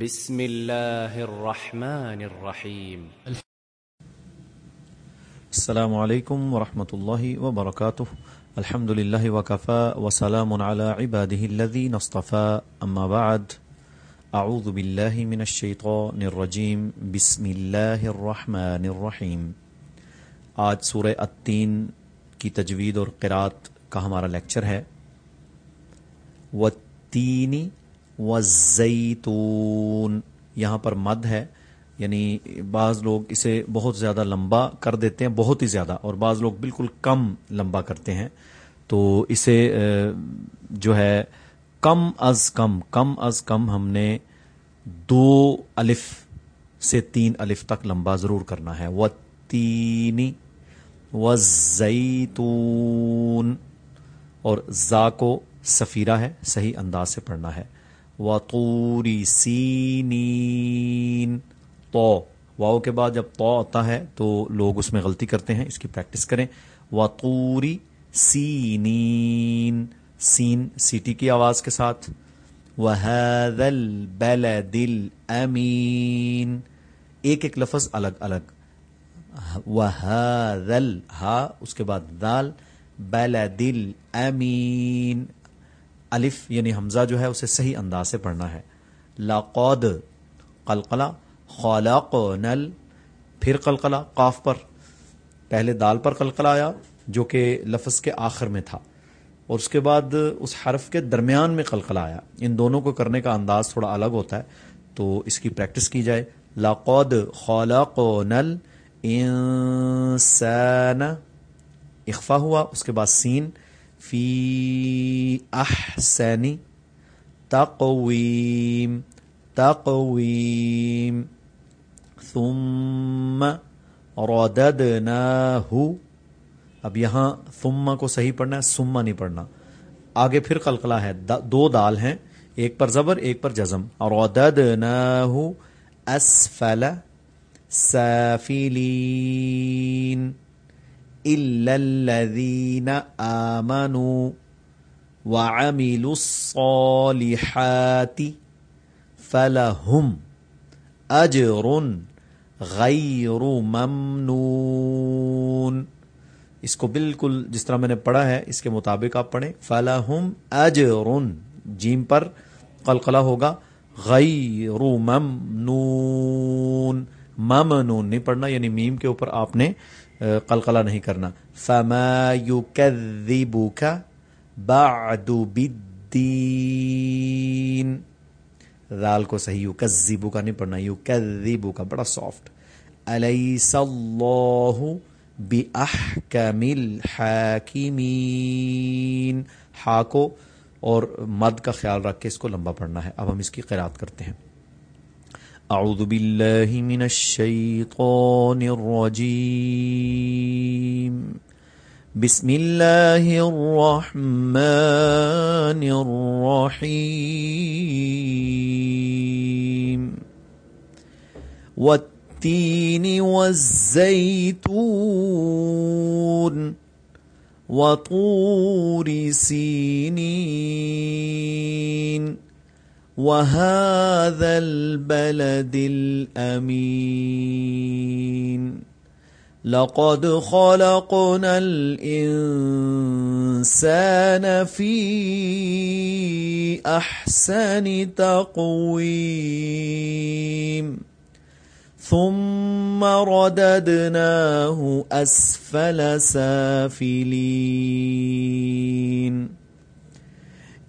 بسم الله الرحمن الرحيم السلام علیکم ورحمۃ اللہ وبرکاتہ۔ الحمد للہ وکفا وسلام على عباده الذين اصطفى اما بعد، اعوذ باللہ من الشیطان الرجیم۔ بسم اللہ الرحمن الرحیم۔ آج سورہ التین کی تجوید اور قرات کا ہمارا لیکچر ہے۔ والتین والزیتون، یہاں پر مد ہے یعنی بعض لوگ اسے بہت زیادہ لمبا کر دیتے ہیں، بہت ہی زیادہ، اور بعض لوگ بالکل کم لمبا کرتے ہیں۔ تو اسے جو ہے، کم از کم کم از کم ہم نے دو الف سے تین الف تک لمبا ضرور کرنا ہے۔ وہ تینی و اور زا کو سفیرہ ہے، صحیح انداز سے پڑھنا ہے۔ وہ توری سینین تو واؤ کے بعد جب تو آتا ہے تو لوگ اس میں غلطی کرتے ہیں، اس کی پریکٹس کریں۔ و توری سینین سین، سیٹی کی آواز کے ساتھ۔ وحدل بیل دل امین ایک ایک لفظ الگ الگ۔ وحدل ہا اس کے بعد دال بیل دل امین الف یعنی حمزہ جو ہے اسے صحیح انداز سے پڑھنا ہے۔ لاقود قلقلہ خالق نل، پھر قلقلہ، قاف پر۔ پہلے دال پر قلقلہ آیا، جو کہ لفظ کے آخر میں تھا۔ اور اس کے بعد اس حرف کے درمیان میں قلقلہ آیا۔ ان دونوں کو کرنے کا انداز تھوڑا الگ ہوتا ہے، تو اس کی پریکٹس کی جائے۔ لاقود خالق نل، انسان اخفا ہوا، اس کے بعد سین فی احسنی تقویم تقویم ثم رددناہ اب یہاں ثم کو صحیح پڑھنا ہے سما نہیں پڑھنا۔ آگے پھر قلقلہ ہے دو دال ہیں، ایک پر زبر، ایک پر جزم۔ رددناہ اسفل سافلین۔ إلا الذين آمنوا وعملوا الصالحات فلهم أجر غیر ممنون۔ اس کو بالکل جس طرح میں نے پڑھا ہے، اس کے مطابق آپ پڑھیں۔ فلاحم اجر جیم پر قلقلہ ہوگا۔ غیر ممنون۔ ممنون نہیں پڑھنا یعنی میم کے اوپر آپ نے قلقلہ نہیں کرنا۔ فما يكذبك بعد بالدین ذال کو صحیح یکذبو کا نہیں پڑھنا یکذبو کا بڑا سافٹ الیس اللہ باحکم الحاکمین ہا کو اور مد کا خیال رکھ کے اس کو لمبا پڑھنا ہے۔ اب ہم اس کی قرات کرتے ہیں۔ أعوذ بالله من الشيطان الرجيم. بسم الله الرحمن الرحيم. والتين والزيتون وطور سينين. وهذا البلد الأمين. لقد خلقنا الإنسان في أحسن تقويم. ثم رددناه أسفل سافلين.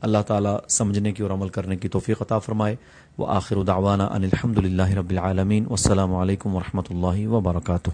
اللہ تعالیٰ سمجھنے کی اور عمل کرنے کی توفیق عطا فرمائے۔ وہ آخر دعوانا ان الحمد للہ رب العالمین۔ والسلام علیکم ورحمۃ اللہ وبرکاتہ۔